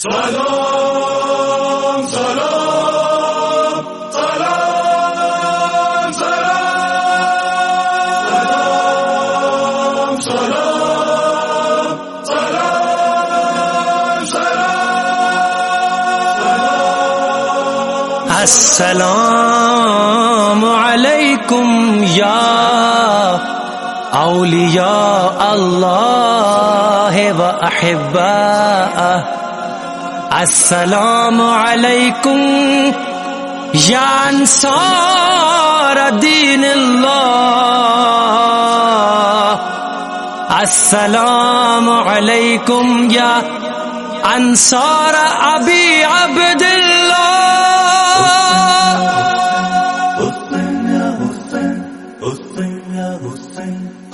سلام سلام سلام سلام سلام سلام سلام السلام علیکم یا اولیاء اللہ و احباء السلام علیکم یا انصار دین اللہ السلام علیکم یا انصار ابی عبد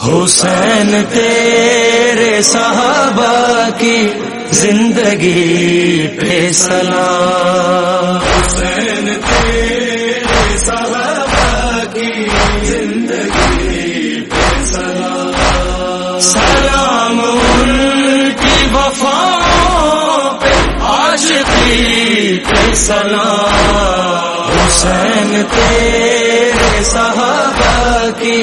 حسین تیرے صحابہ کی زندگی پہ سلام حسین تیرے صحابہ کی زندگی پہ سلام سلام ان کی وفا پہ، عاشقی پہ سلام حسین تیرے صحابہ کی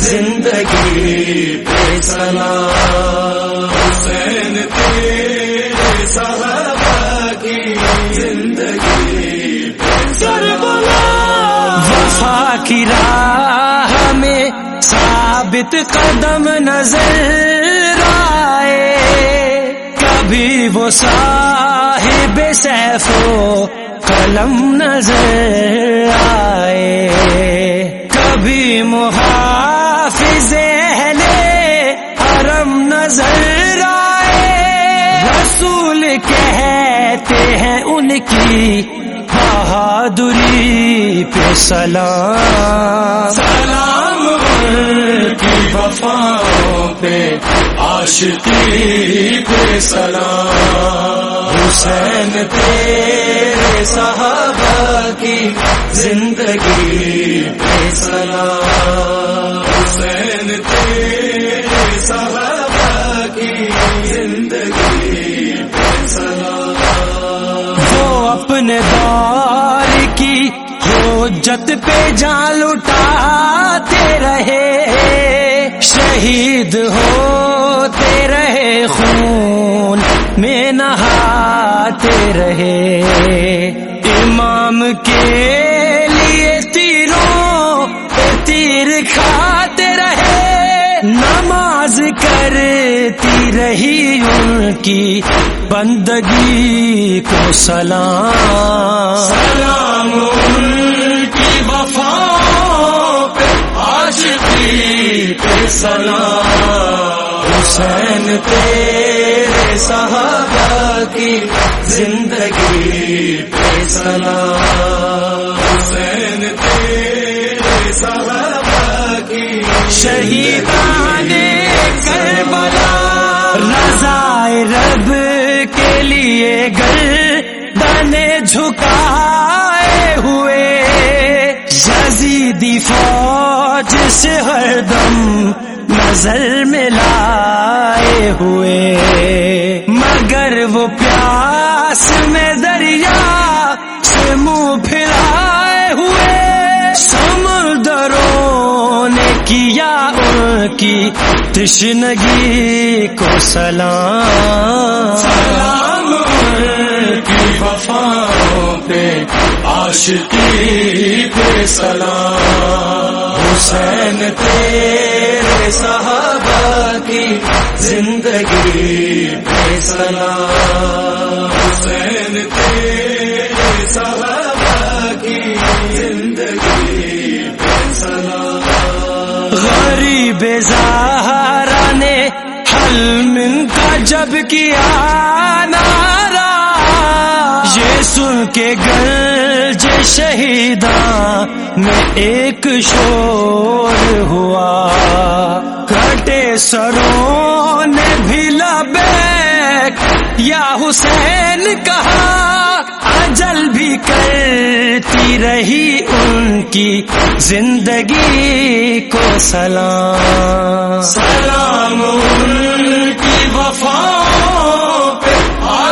زندگی پہ سلام حسین تیرے کی راہ میں ثابت قدم نظر آئے۔ کبھی وہ صاحب سیف و قلم نظر آئے۔ کبھی محافظ پہ سلام سلام کی وفاؤں پہ عاشقی پہ سلام. حسین تیرے صحابہ کی زندگی پہ سلام. حسین تیرے صحابہ کی زندگی حجت پہ جان لٹاتے رہے، شہید ہوتے رہے، خون میں نہاتے رہے۔ امام کے لیے تیروں تیر کھاتے رہے۔ نماز کرتی رہی ان کی بندگی کو سلام۔ تیرے صحابہ کی زندگی پہ سلام۔ حسین، تیرے صحابہ کی شہیدان کربلا۔ رضا رب کے لیے گردنے جھکائے ہوئے۔ یزیدی فوج سے ہر دم نظر میں لائے ہوئے، مگر وہ پیاس میں دریا سے منہ پھرائے ہوئے۔ سمندروں نے کیا ان کی تشنگی کو سلام۔ سلام کی وفاؤں پہ، عاشقی پہ سلام۔ حسین، تیرے صحابہ کی زندگی پہ سلام۔ حسین، تیرے صحابہ کی زندگی پہ سلام۔ غریب زہرا نے حل کا جب کیا نارا کے گرج شہیداں میں ایک شور ہوا۔ کٹے سروں نے بھی لبیک یا حسین کہا، اجل بھی کرتی رہی ان کی زندگی کو سلام۔ سلام ان کی وفاؤں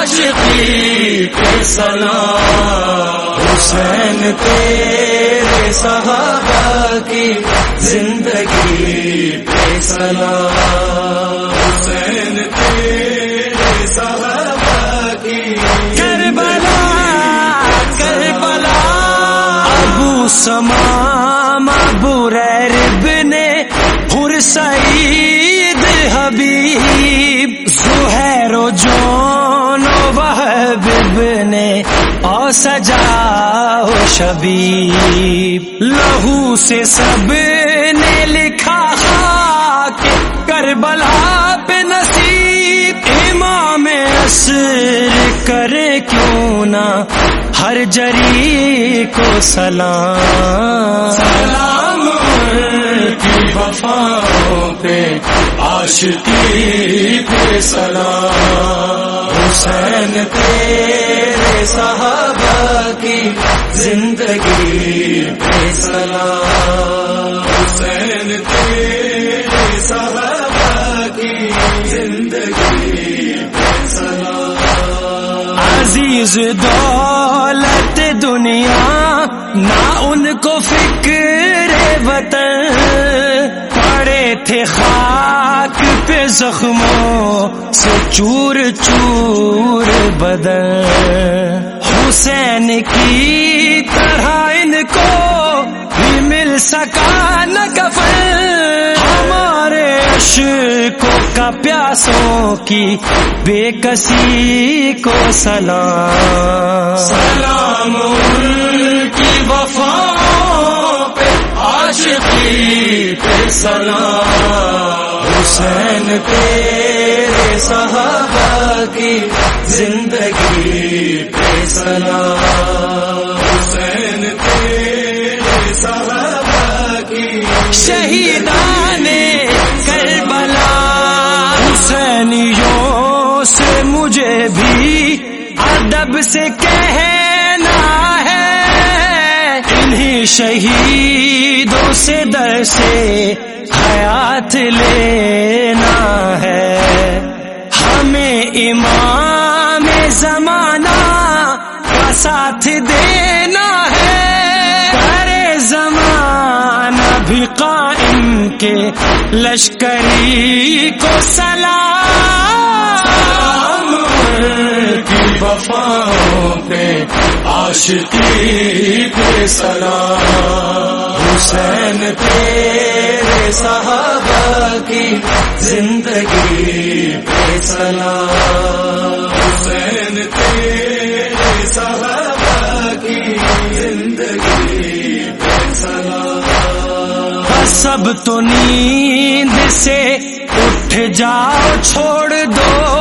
عاشقی پہ سلام۔ حسین تیرے صحابہ کی زندگی پہ سلام۔ حسین تیرے صحابہ کی کربلا کربلا۔ ابو سمام و شبیب، لہو سے سب نے لکھا خاک، کربلا پہ نصیب، امام عصر کرے کیوں نہ ہر جری کو سلام۔ سلام کی وفاؤں پہ، عاشقی پہ سلام۔ حسین تیرے صحابہ کی زندگی سلام۔ حسین تیرے صحابہ کی زندگی سلام۔ عزیز دولت دنیا، نہ ان کو فکر وطن۔ پڑے تھے خاک پہ زخموں سے چور چور بدن۔ حسین کی طرح ان کو بھی مل سکا نہ کفن ہمارے عشقوں کا پیاسوں کی بے کسی کو سلام۔ سلام کی وفاؤں پہ عاشقی پہ سلام۔ حسین تیرے صحابہ کی زندگی پہ سلام۔ حسین تیرے صحابہ کی شہیدان کربلا۔ حسینیوں سے مجھے بھی ادب سے کہنا ہے۔ انہیں شہیدوں سے در سے حیات لینا ہے۔ ہمیں امام زمانہ کا ساتھ دینا ہے۔ ارے زمانہ بھی قائم کے لشکری کو سلام۔ کی وفاؤں پہ عاشقی پہ سلام۔ حسین تیرے صحابہ کی زندگی پہ سلام۔ حسین تیرے صحابہ کی زندگی پہ سلام۔ سب تو نیند سے اٹھ جاؤ، چھوڑ دو۔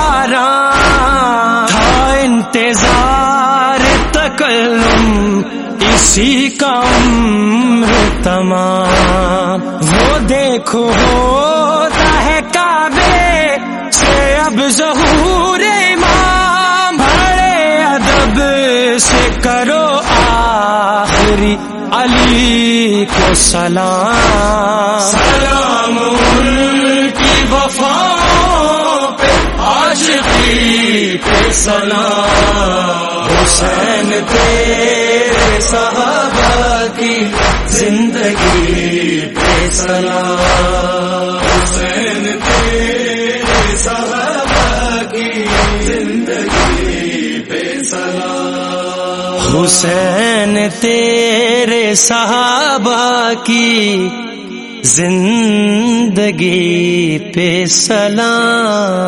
آرام تھا انتظار تکلم، اسی کا عمر تمام۔ وہ دیکھو، ہوتا ہے کعبے سے اب ظہور امام۔ بڑے ادب سے کرو آخری علی کو سلام۔ سلام۔ عاشقی سلام حسین تیرے صحابہ کی زندگی پہ سلام حسین تیرے صحابہ کی زندگی پہ سلام حسین تیرے صحابہ کی زندگی پہ سلام